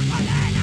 Trampolim!